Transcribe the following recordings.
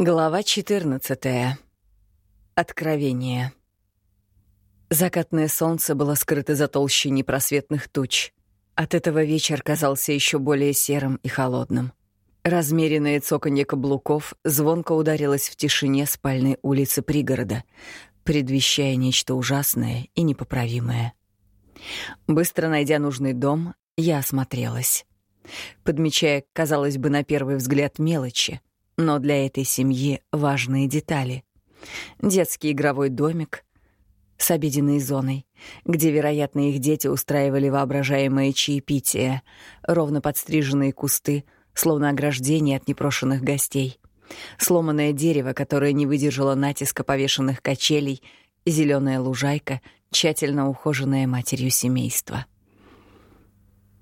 Глава 14. Откровение. Закатное солнце было скрыто за толщей непросветных туч. От этого вечер казался еще более серым и холодным. Размеренное цоканье каблуков звонко ударилось в тишине спальной улицы пригорода, предвещая нечто ужасное и непоправимое. Быстро найдя нужный дом, я осмотрелась. Подмечая, казалось бы, на первый взгляд мелочи — но для этой семьи важные детали. Детский игровой домик с обеденной зоной, где, вероятно, их дети устраивали воображаемое чаепитие, ровно подстриженные кусты, словно ограждение от непрошенных гостей, сломанное дерево, которое не выдержало натиска повешенных качелей, зеленая лужайка, тщательно ухоженная матерью семейства.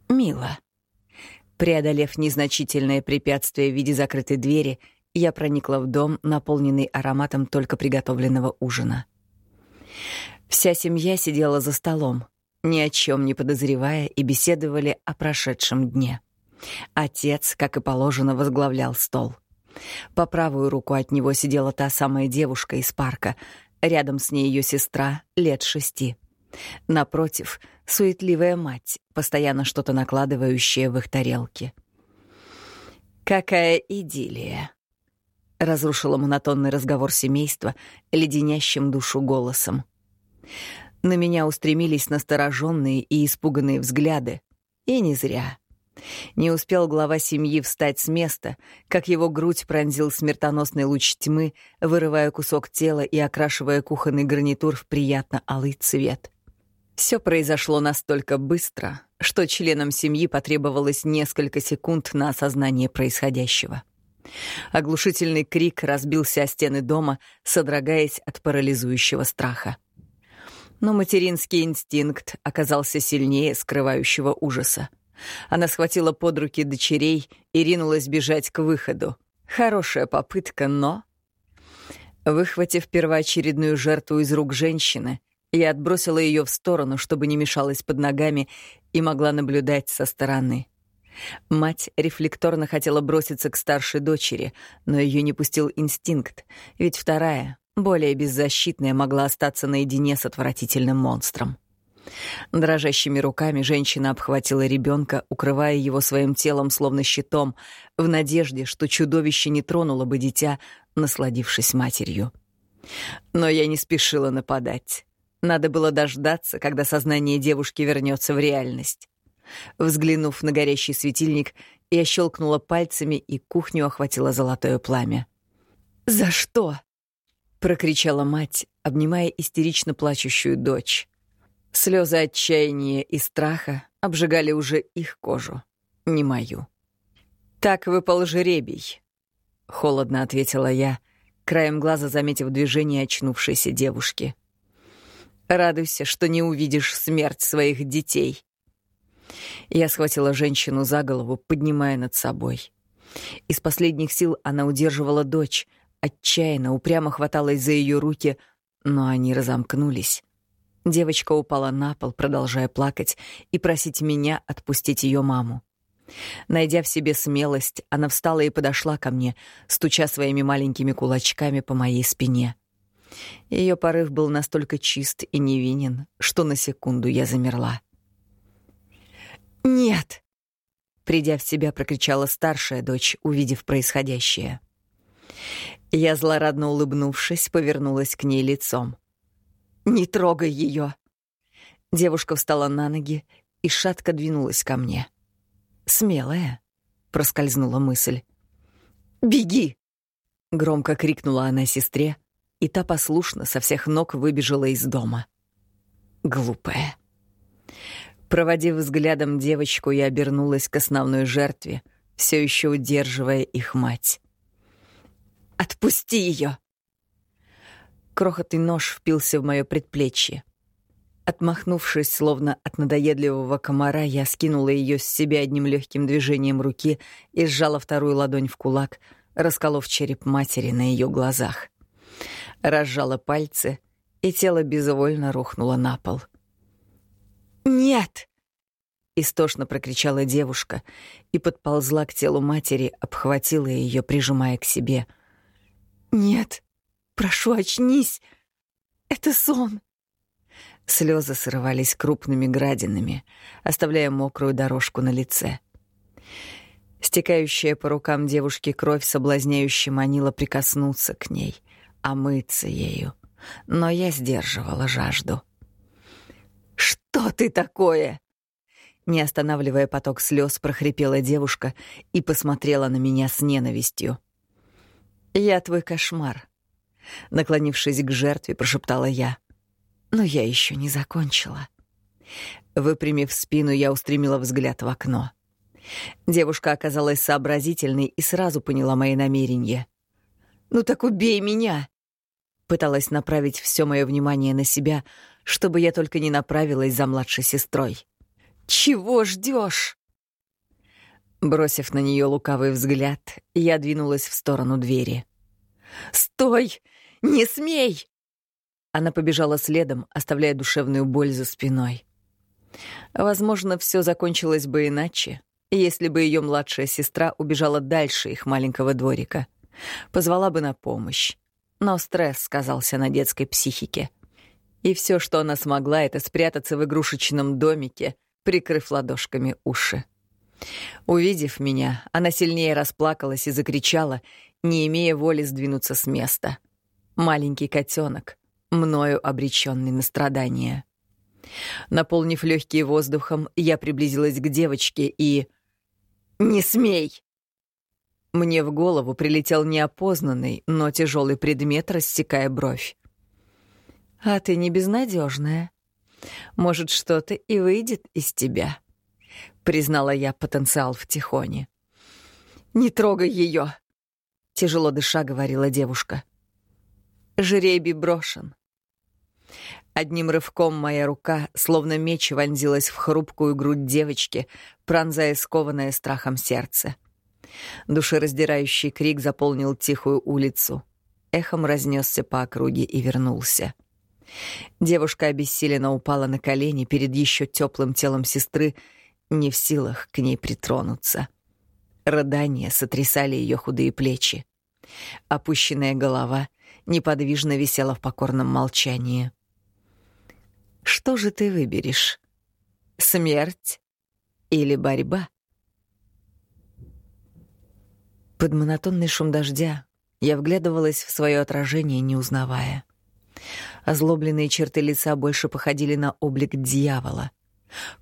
Мило. Преодолев незначительное препятствие в виде закрытой двери, я проникла в дом, наполненный ароматом только приготовленного ужина. Вся семья сидела за столом, ни о чем не подозревая, и беседовали о прошедшем дне. Отец, как и положено, возглавлял стол. По правую руку от него сидела та самая девушка из парка, рядом с ней ее сестра, лет шести — Напротив, суетливая мать, постоянно что-то накладывающая в их тарелки. «Какая идиллия!» — разрушила монотонный разговор семейства леденящим душу голосом. На меня устремились настороженные и испуганные взгляды. И не зря. Не успел глава семьи встать с места, как его грудь пронзил смертоносный луч тьмы, вырывая кусок тела и окрашивая кухонный гарнитур в приятно алый цвет. Все произошло настолько быстро, что членам семьи потребовалось несколько секунд на осознание происходящего. Оглушительный крик разбился о стены дома, содрогаясь от парализующего страха. Но материнский инстинкт оказался сильнее скрывающего ужаса. Она схватила под руки дочерей и ринулась бежать к выходу. Хорошая попытка, но... Выхватив первоочередную жертву из рук женщины, я отбросила ее в сторону, чтобы не мешалась под ногами и могла наблюдать со стороны. Мать рефлекторно хотела броситься к старшей дочери, но ее не пустил инстинкт, ведь вторая, более беззащитная, могла остаться наедине с отвратительным монстром. Дрожащими руками женщина обхватила ребенка, укрывая его своим телом словно щитом, в надежде, что чудовище не тронуло бы дитя, насладившись матерью. Но я не спешила нападать. Надо было дождаться, когда сознание девушки вернется в реальность. Взглянув на горящий светильник, я щелкнула пальцами, и кухню охватило золотое пламя. «За что?» — прокричала мать, обнимая истерично плачущую дочь. Слезы отчаяния и страха обжигали уже их кожу, не мою. «Так выпал жеребий», — холодно ответила я, краем глаза заметив движение очнувшейся девушки. — Радуйся, что не увидишь смерть своих детей. Я схватила женщину за голову, поднимая над собой. Из последних сил она удерживала дочь, отчаянно, упрямо хваталась за ее руки, но они разомкнулись. Девочка упала на пол, продолжая плакать и просить меня отпустить ее маму. Найдя в себе смелость, она встала и подошла ко мне, стуча своими маленькими кулачками по моей спине. Ее порыв был настолько чист и невинен, что на секунду я замерла. «Нет!» — придя в себя, прокричала старшая дочь, увидев происходящее. Я, злорадно улыбнувшись, повернулась к ней лицом. «Не трогай ее!» Девушка встала на ноги и шатко двинулась ко мне. «Смелая», — проскользнула мысль. «Беги!» — громко крикнула она сестре, и та послушно со всех ног выбежала из дома. Глупая. Проводив взглядом девочку, я обернулась к основной жертве, все еще удерживая их мать. «Отпусти ее!» Крохотный нож впился в мое предплечье. Отмахнувшись, словно от надоедливого комара, я скинула ее с себя одним легким движением руки и сжала вторую ладонь в кулак, расколов череп матери на ее глазах разжала пальцы, и тело безвольно рухнуло на пол. «Нет!» — истошно прокричала девушка и подползла к телу матери, обхватила ее, прижимая к себе. Нет, прошу, очнись. Это сон. Слезы срывались крупными градинами, оставляя мокрую дорожку на лице. Стекающая по рукам девушки кровь соблазняюще манила прикоснуться к ней, омыться ею. Но я сдерживала жажду. «Что ты такое?» Не останавливая поток слез, прохрипела девушка и посмотрела на меня с ненавистью. «Я твой кошмар», — наклонившись к жертве, прошептала я. «Но я еще не закончила». Выпрямив спину, я устремила взгляд в окно. Девушка оказалась сообразительной и сразу поняла мои намерения. «Ну так убей меня!» Пыталась направить все мое внимание на себя, чтобы я только не направилась за младшей сестрой. Чего ждешь? Бросив на нее лукавый взгляд, я двинулась в сторону двери. «Стой! Не смей!» Она побежала следом, оставляя душевную боль за спиной. Возможно, все закончилось бы иначе, если бы ее младшая сестра убежала дальше их маленького дворика. Позвала бы на помощь. Но стресс сказался на детской психике. И все, что она смогла, это спрятаться в игрушечном домике — прикрыв ладошками уши. Увидев меня, она сильнее расплакалась и закричала, не имея воли сдвинуться с места. Маленький котенок, мною обреченный на страдания. Наполнив легкие воздухом, я приблизилась к девочке и... «Не смей!» Мне в голову прилетел неопознанный, но тяжелый предмет, рассекая бровь. «А ты не безнадежная, может, что-то и выйдет из тебя», — признала я потенциал в Тихоне. «Не трогай ее!» — тяжело дыша говорила девушка. «Жребий брошен». Одним рывком моя рука, словно меч, вонзилась в хрупкую грудь девочки, пронзая скованное страхом сердце. Душераздирающий крик заполнил тихую улицу. Эхом разнесся по округе и вернулся. Девушка обессиленно упала на колени перед еще теплым телом сестры, не в силах к ней притронуться. Рыдания сотрясали ее худые плечи. Опущенная голова неподвижно висела в покорном молчании. «Что же ты выберешь? Смерть или борьба?» Под монотонный шум дождя я вглядывалась в свое отражение, не узнавая. Озлобленные черты лица больше походили на облик дьявола.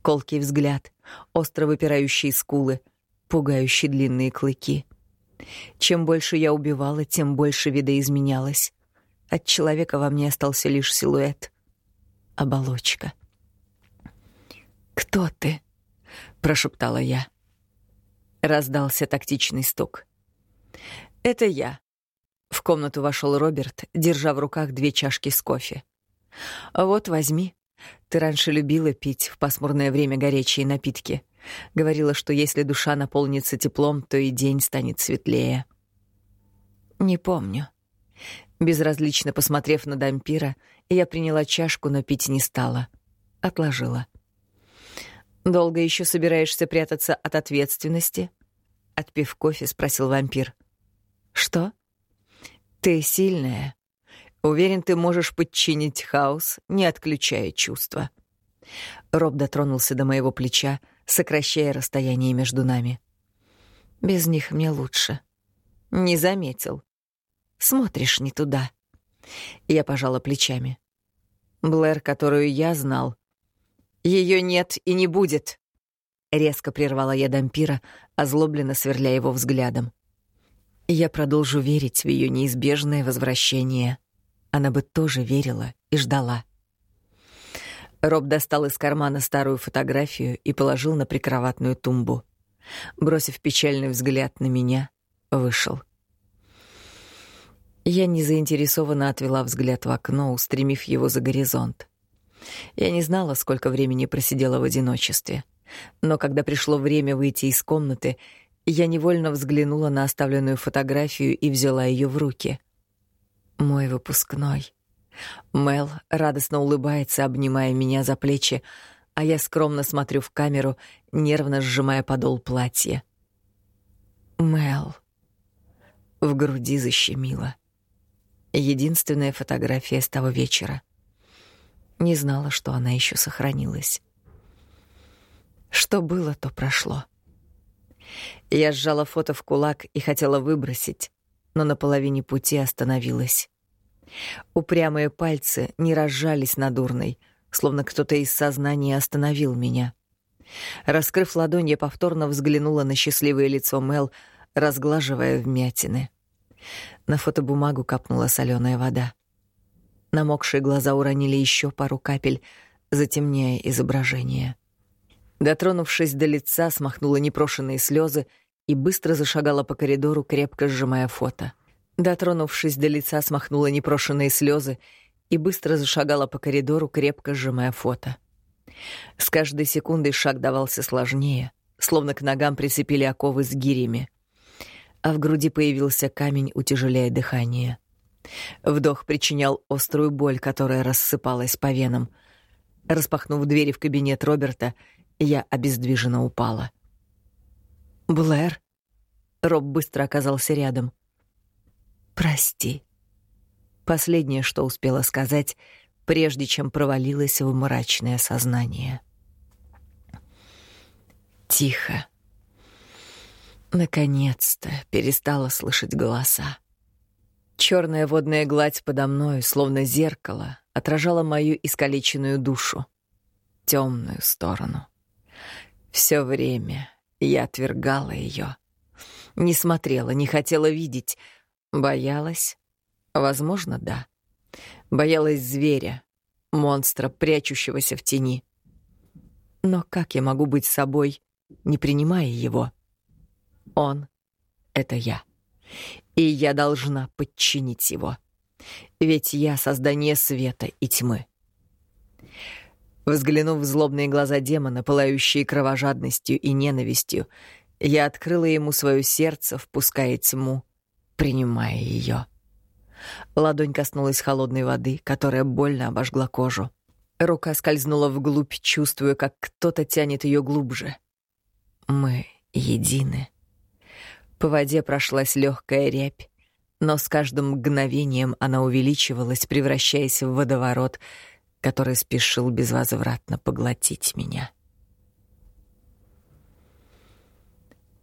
Колкий взгляд, остро выпирающие скулы, пугающие длинные клыки. Чем больше я убивала, тем больше видоизменялась. От человека во мне остался лишь силуэт. Оболочка. «Кто ты?» — прошептала я. Раздался тактичный стук. «Это я», в комнату вошел Роберт, держа в руках две чашки с кофе. «Вот, возьми. Ты раньше любила пить в пасмурное время горячие напитки. Говорила, что если душа наполнится теплом, то и день станет светлее». «Не помню». Безразлично посмотрев на Дампира, я приняла чашку, но пить не стала. Отложила. «Долго еще собираешься прятаться от ответственности?» Отпив кофе, спросил вампир. «Что?» Ты сильная. Уверен, ты можешь подчинить хаос, не отключая чувства. Роб дотронулся до моего плеча, сокращая расстояние между нами. Без них мне лучше. Не заметил. Смотришь не туда. Я пожала плечами. Блэр, которую я знал, ее нет и не будет. Резко прервала я Дампира, озлобленно сверля его взглядом. Я продолжу верить в ее неизбежное возвращение. Она бы тоже верила и ждала. Роб достал из кармана старую фотографию и положил на прикроватную тумбу. Бросив печальный взгляд на меня, вышел. Я незаинтересованно отвела взгляд в окно, устремив его за горизонт. Я не знала, сколько времени просидела в одиночестве. Но когда пришло время выйти из комнаты, я невольно взглянула на оставленную фотографию и взяла ее в руки. Мой выпускной. Мел радостно улыбается, обнимая меня за плечи, а я скромно смотрю в камеру, нервно сжимая подол платья. Мел. В груди защемило. Единственная фотография с того вечера. Не знала, что она еще сохранилась. Что было, то прошло. Я сжала фото в кулак и хотела выбросить, но на половине пути остановилась. Упрямые пальцы не разжались над урной, словно кто-то из сознания остановил меня. Раскрыв ладонь, я повторно взглянула на счастливое лицо Мел, разглаживая вмятины. На фотобумагу капнула соленая вода. Намокшие глаза уронили еще пару капель, затемняя изображение. Дотронувшись до лица, смахнула непрошенные слезы и быстро зашагала по коридору, крепко сжимая фото. Дотронувшись до лица, смахнула непрошенные слезы и быстро зашагала по коридору, крепко сжимая фото. С каждой секундой шаг давался сложнее, словно к ногам прицепили оковы с гирями. А в груди появился камень, утяжеляя дыхание. Вдох причинял острую боль, которая рассыпалась по венам. Распахнув двери в кабинет Роберта, я обездвиженно упала. «Блэр?» Роб быстро оказался рядом. «Прости». Последнее, что успела сказать, прежде чем провалилась в мрачное сознание. Тихо. Наконец-то перестала слышать голоса. Черная водная гладь подо мной, словно зеркало, отражала мою искалеченную душу, темную сторону. Все время я отвергала ее, не смотрела, не хотела видеть, боялась, возможно, да. Боялась зверя, монстра, прячущегося в тени. Но как я могу быть собой, не принимая его? Он — это я. И я должна подчинить его. Ведь я — создание света и тьмы. Взглянув в злобные глаза демона, пылающие кровожадностью и ненавистью, я открыла ему свое сердце, впуская тьму, принимая ее. Ладонь коснулась холодной воды, которая больно обожгла кожу. Рука скользнула вглубь, чувствуя, как кто-то тянет ее глубже. Мы едины. По воде прошлась легкая рябь, но с каждым мгновением она увеличивалась, превращаясь в водоворот, который спешил безвозвратно поглотить меня.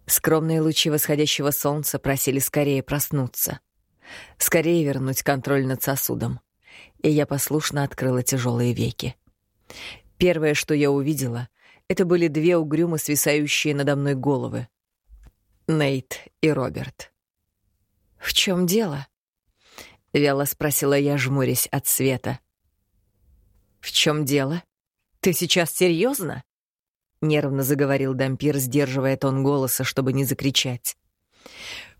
Скромные лучи восходящего солнца просили скорее проснуться — Скорее вернуть контроль над сосудом. И я послушно открыла тяжелые веки. Первое, что я увидела, это были две угрюмо свисающие надо мной головы. Нейт и Роберт. «В чем дело?» — вяло спросила я, жмурясь от света. «В чем дело? Ты сейчас серьезно? нервно заговорил Дампир, сдерживая тон голоса, чтобы не закричать.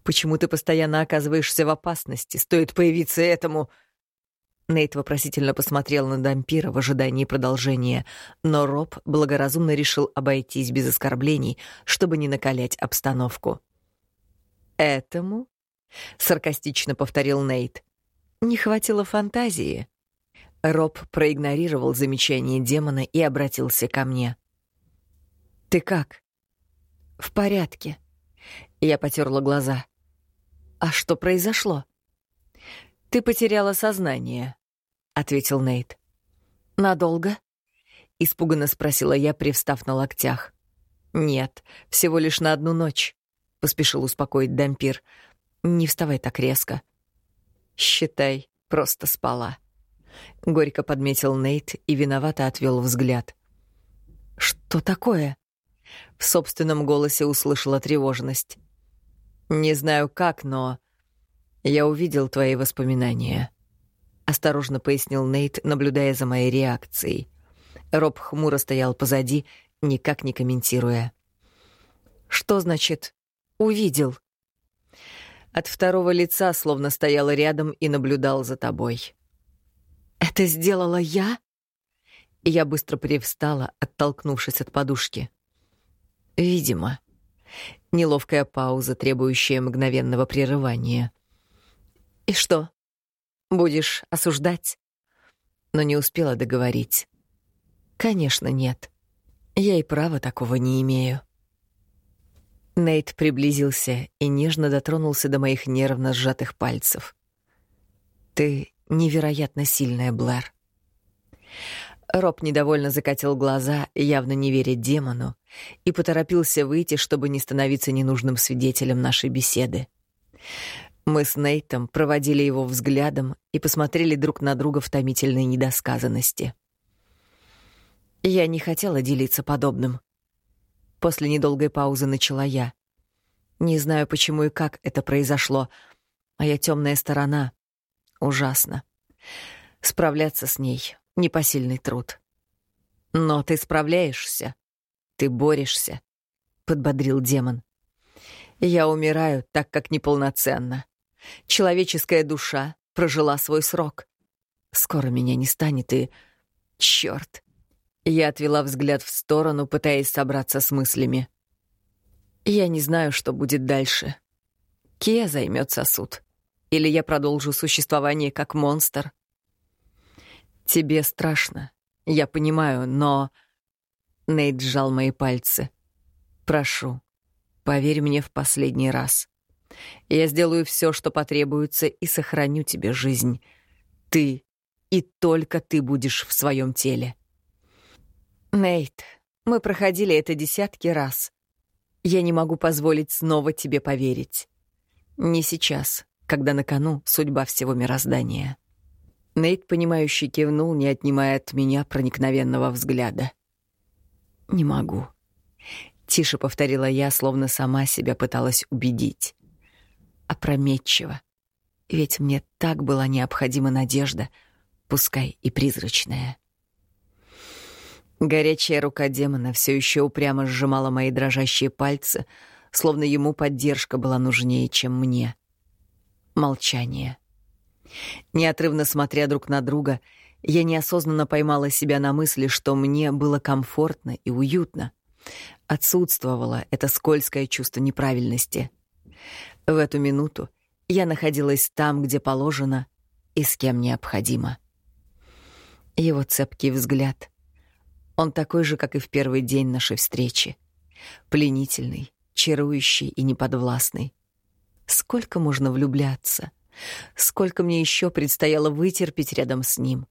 Почему ты постоянно оказываешься в опасности? Стоит появиться этому...» Нейт вопросительно посмотрел на Дампира в ожидании продолжения, но Роб благоразумно решил обойтись без оскорблений, чтобы не накалять обстановку. «Этому?» — саркастично повторил Нейт. «Не хватило фантазии». Роб проигнорировал замечание демона и обратился ко мне. «Ты как?» «В порядке». Я потерла глаза. «А что произошло?» «Ты потеряла сознание», — ответил Нейт. «Надолго?» — испуганно спросила я, привстав на локтях. «Нет, всего лишь на одну ночь», — поспешил успокоить Дампир. «Не вставай так резко». «Считай, просто спала». Горько подметил Нейт и виновато отвел взгляд. «Что такое?» В собственном голосе услышала тревожность. Не знаю как, но я увидел твои воспоминания. Осторожно пояснил Нейт, наблюдая за моей реакцией. Роб хмуро стоял позади, никак не комментируя. Что значит увидел? От второго лица словно стоял рядом и наблюдал за тобой. Это сделала я? Я быстро привстала, оттолкнувшись от подушки. Видимо. Неловкая пауза, требующая мгновенного прерывания. «И что? Будешь осуждать?» Но не успела договорить. «Конечно, нет. Я и права такого не имею». Нейт приблизился и нежно дотронулся до моих нервно сжатых пальцев. Ты невероятно сильная, Блэр. Роб недовольно закатил глаза, явно не веря демону, и поторопился выйти, чтобы не становиться ненужным свидетелем нашей беседы. Мы с Нейтом проводили его взглядом и посмотрели друг на друга в томительной недосказанности. Я не хотела делиться подобным. После недолгой паузы начала я. Не знаю, почему и как это произошло. Моя темная сторона ужасно. Справляться с ней — непосильный труд. Но ты справляешься. Ты борешься, — подбодрил демон. Я умираю, так как неполноценна. Человеческая душа прожила свой срок. Скоро меня не станет и... Чёрт! Я отвела взгляд в сторону, пытаясь собраться с мыслями. Я не знаю, что будет дальше. Кия займет сосуд. Или я продолжу существование как монстр. Тебе страшно, я понимаю, но... Нейт сжал мои пальцы. Прошу, поверь мне в последний раз. Я сделаю все, что потребуется, и сохраню тебе жизнь. Ты и только ты будешь в своем теле. Нейт, мы проходили это десятки раз. Я не могу позволить снова тебе поверить. Не сейчас, когда на кону судьба всего мироздания. Нейт, понимающе кивнул, не отнимая от меня проникновенного взгляда. «Не могу», — тише повторила я, словно сама себя пыталась убедить. Опрометчиво. Ведь мне так была необходима надежда, пускай и призрачная. Горячая рука демона все еще упрямо сжимала мои дрожащие пальцы, словно ему поддержка была нужнее, чем мне. Молчание. Неотрывно смотря друг на друга, я неосознанно поймала себя на мысли, что мне было комфортно и уютно. Отсутствовало это скользкое чувство неправильности. В эту минуту я находилась там, где положено и с кем необходимо. Его цепкий взгляд, он такой же, как и в первый день нашей встречи. Пленительный, чарующий и неподвластный. Сколько можно влюбляться? Сколько мне еще предстояло вытерпеть рядом с ним?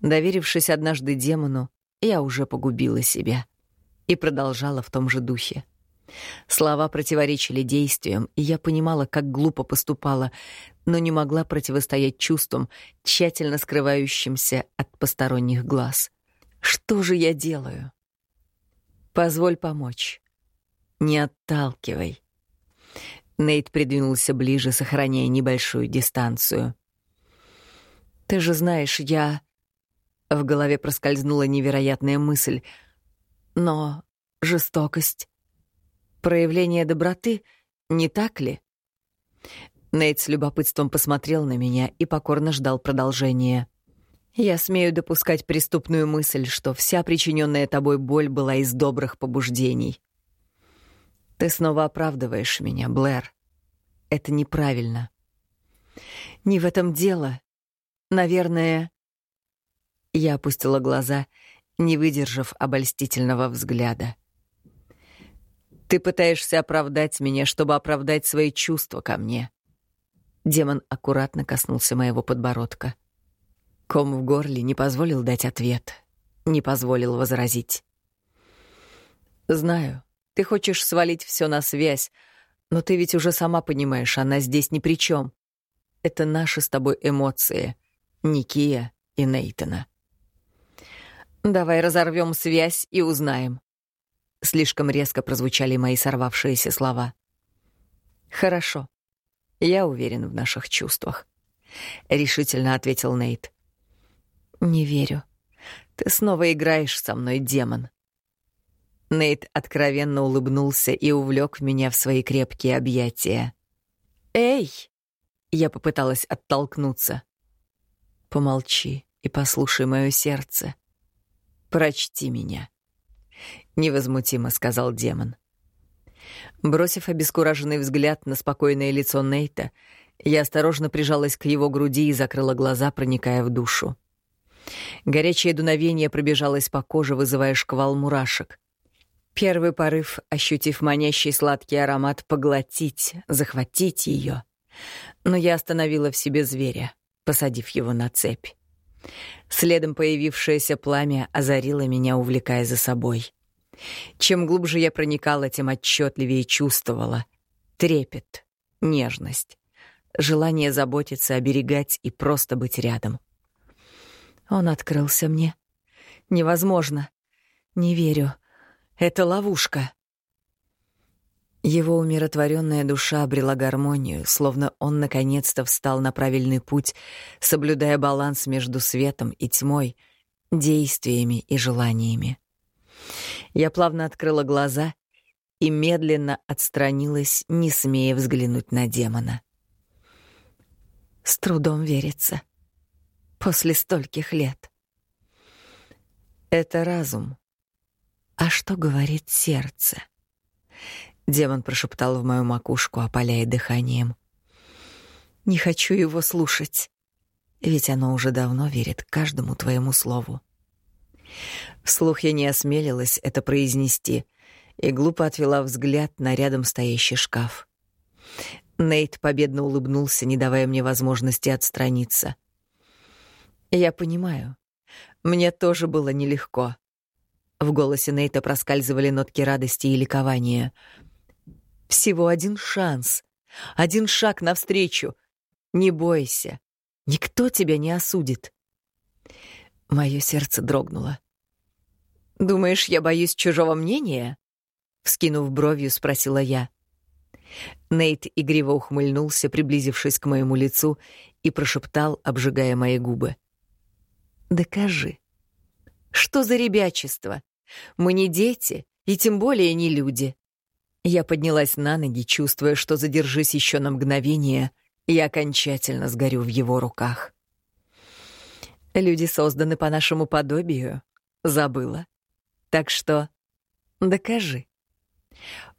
Доверившись однажды демону, я уже погубила себя. И продолжала в том же духе. Слова противоречили действиям, и я понимала, как глупо поступала, но не могла противостоять чувствам, тщательно скрывающимся от посторонних глаз. Что же я делаю? Позволь помочь. Не отталкивай. Нейт придвинулся ближе, сохраняя небольшую дистанцию. Ты же знаешь, я... В голове проскользнула невероятная мысль. Но жестокость... Проявление доброты, не так ли? Нейт с любопытством посмотрел на меня и покорно ждал продолжения. Я смею допускать преступную мысль, что вся причиненная тобой боль была из добрых побуждений. Ты снова оправдываешь меня, Блэр. Это неправильно. Не в этом дело. Наверное... Я опустила глаза, не выдержав обольстительного взгляда. Ты пытаешься оправдать меня, чтобы оправдать свои чувства ко мне. Демон аккуратно коснулся моего подбородка. — Ком в горле не позволил дать ответ, не позволил возразить. «Знаю, ты хочешь свалить все на связь, но ты ведь уже сама понимаешь, она здесь ни при чем. Это наши с тобой эмоции, Никия и Нейтана. Давай разорвем связь и узнаем. Слишком резко прозвучали мои сорвавшиеся слова. Хорошо. Я уверен в наших чувствах, решительно ответил Нейт. «Не верю. Ты снова играешь со мной, демон». Нейт откровенно улыбнулся и увлек меня в свои крепкие объятия. «Эй!» — я попыталась оттолкнуться. «Помолчи и послушай мое сердце. Прочти меня», — невозмутимо сказал демон. Бросив обескураженный взгляд на спокойное лицо Нейта, я осторожно прижалась к его груди и закрыла глаза, проникая в душу. Горячее дуновение пробежалось по коже, вызывая шквал мурашек. Первый порыв, ощутив манящий сладкий аромат, поглотить, захватить ее. Но я остановила в себе зверя, посадив его на цепь. Следом появившееся пламя озарило меня, увлекая за собой. Чем глубже я проникала, тем отчетливее чувствовала трепет, нежность, желание заботиться, оберегать и просто быть рядом. Он открылся мне. Невозможно. Не верю. Это ловушка. Его умиротворенная душа обрела гармонию, словно он наконец-то встал на правильный путь, соблюдая баланс между светом и тьмой, действиями и желаниями. Я плавно открыла глаза и медленно отстранилась, не смея взглянуть на демона. С трудом верится. После стольких лет. Это разум. А что говорит сердце? Демон прошептал в мою макушку, опаляя дыханием. Не хочу его слушать, ведь оно уже давно верит каждому твоему слову. Вслух я не осмелилась это произнести и глупо отвела взгляд на рядом стоящий шкаф. Нейт победно улыбнулся, не давая мне возможности отстраниться. Я понимаю. Мне тоже было нелегко. В голосе Нейта проскальзывали нотки радости и ликования — всего один шанс, один шаг навстречу. Не бойся, никто тебя не осудит. Мое сердце дрогнуло. «Думаешь, я боюсь чужого мнения?» Вскинув бровью, спросила я. Нейт игриво ухмыльнулся, приблизившись к моему лицу, и прошептал, обжигая мои губы. «Докажи. Что за ребячество? Мы не дети, и тем более не люди. Я поднялась на ноги, чувствуя, что задержись еще на мгновение, я окончательно сгорю в его руках. Люди созданы по нашему подобию. Забыла. Так что докажи.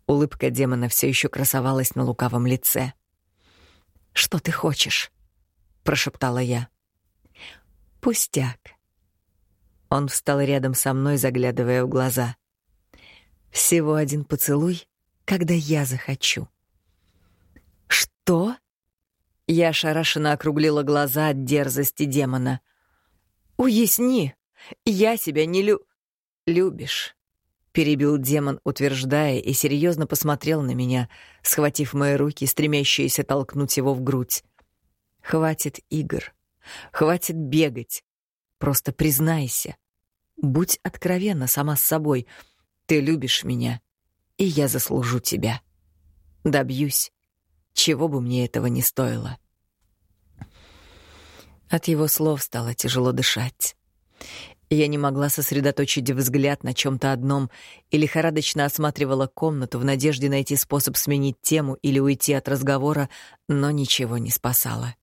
Улыбка демона все еще красовалась на лукавом лице. Что ты хочешь? прошептала я. Пустяк. Он встал рядом со мной, заглядывая в глаза. Всего один поцелуй, когда я захочу. Что? Я ошарашенно округлила глаза от дерзости демона. Уясни, я себя не лю... Любишь, перебил демон, утверждая, и серьезно посмотрел на меня, схватив мои руки, стремящиеся толкнуть его в грудь. Хватит игр. Хватит бегать. Просто признайся. Будь откровенна сама с собой. Ты любишь меня и я заслужу тебя. Добьюсь, чего бы мне этого не стоило. От его слов стало тяжело дышать. Я не могла сосредоточить взгляд на чем то одном и лихорадочно осматривала комнату в надежде найти способ сменить тему или уйти от разговора, но ничего не спасало.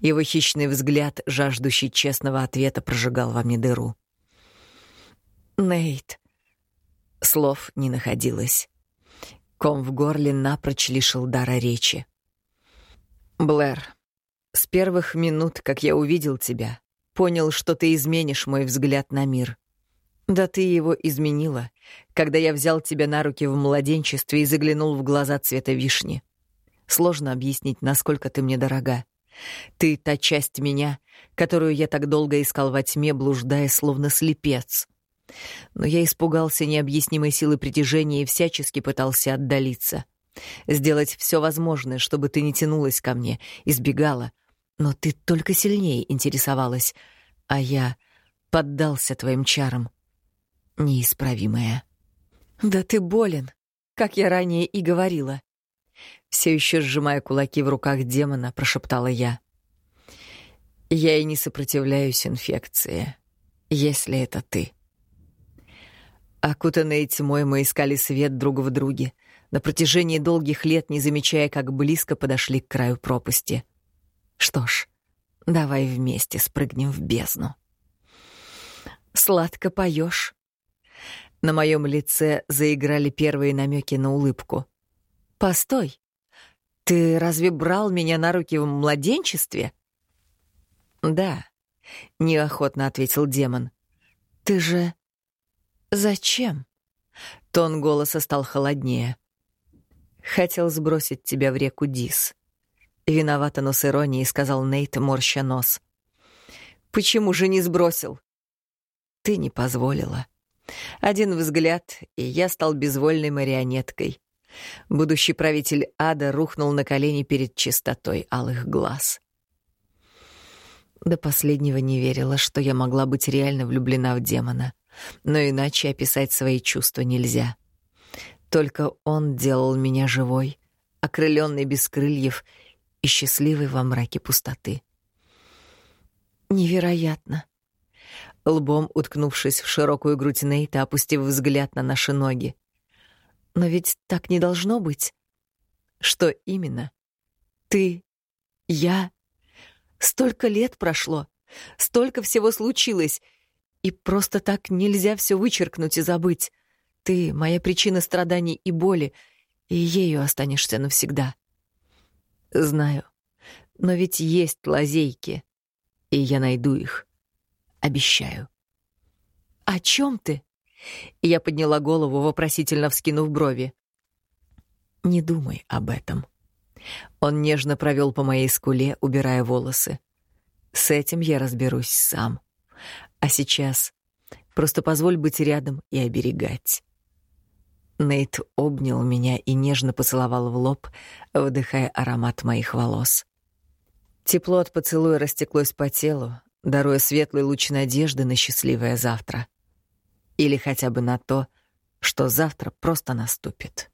Его хищный взгляд, жаждущий честного ответа, прожигал во мне дыру. «Нейт, Слов не находилось. Ком в горле напрочь лишил дара речи. «Блэр, с первых минут, как я увидел тебя, понял, что ты изменишь мой взгляд на мир. Да ты его изменила, когда я взял тебя на руки в младенчестве и заглянул в глаза цвета вишни. Сложно объяснить, насколько ты мне дорога. Ты — та часть меня, которую я так долго искал во тьме, блуждая, словно слепец. Но я испугался необъяснимой силы притяжения и всячески пытался отдалиться. Сделать все возможное, чтобы ты не тянулась ко мне, избегала. Но ты только сильнее интересовалась, а я поддался твоим чарам. Неисправимая. «Да ты болен, как я ранее и говорила». Все еще сжимая кулаки в руках демона, прошептала я. «Я и не сопротивляюсь инфекции, если это ты». Окутанные тьмой мы искали свет друг в друге, на протяжении долгих лет не замечая, как близко подошли к краю пропасти. Что ж, давай вместе спрыгнем в бездну. Сладко поешь. На моем лице заиграли первые намеки на улыбку. Постой. Ты разве брал меня на руки в младенчестве? Да, неохотно ответил демон. Ты же «Зачем?» Тон голоса стал холоднее. «Хотел сбросить тебя в реку Дис. Виновато, но с иронией сказал Нейт, морща нос. «Почему же не сбросил?» «Ты не позволила. Один взгляд, и я стал безвольной марионеткой. Будущий правитель ада рухнул на колени перед чистотой алых глаз. До последнего не верила, что я могла быть реально влюблена в демона, но иначе описать свои чувства нельзя. Только он делал меня живой, окрыленной без крыльев и счастливой во мраке пустоты. Невероятно. Лбом уткнувшись в широкую грудь Нейта, опустив взгляд на наши ноги. Но ведь так не должно быть. Что именно? Ты, я. Столько лет прошло, столько всего случилось, и просто так нельзя все вычеркнуть и забыть. Ты — моя причина страданий и боли, и ею останешься навсегда. Знаю, но ведь есть лазейки, и я найду их. Обещаю. О чем ты? Я подняла голову, вопросительно вскинув брови. «Не думай об этом». Он нежно провел по моей скуле, убирая волосы. «С этим я разберусь сам. А сейчас просто позволь быть рядом и оберегать». Нейт обнял меня и нежно поцеловал в лоб, вдыхая аромат моих волос. Тепло от поцелуя растеклось по телу, даруя светлый луч надежды на счастливое завтра. Или хотя бы на то, что завтра просто наступит.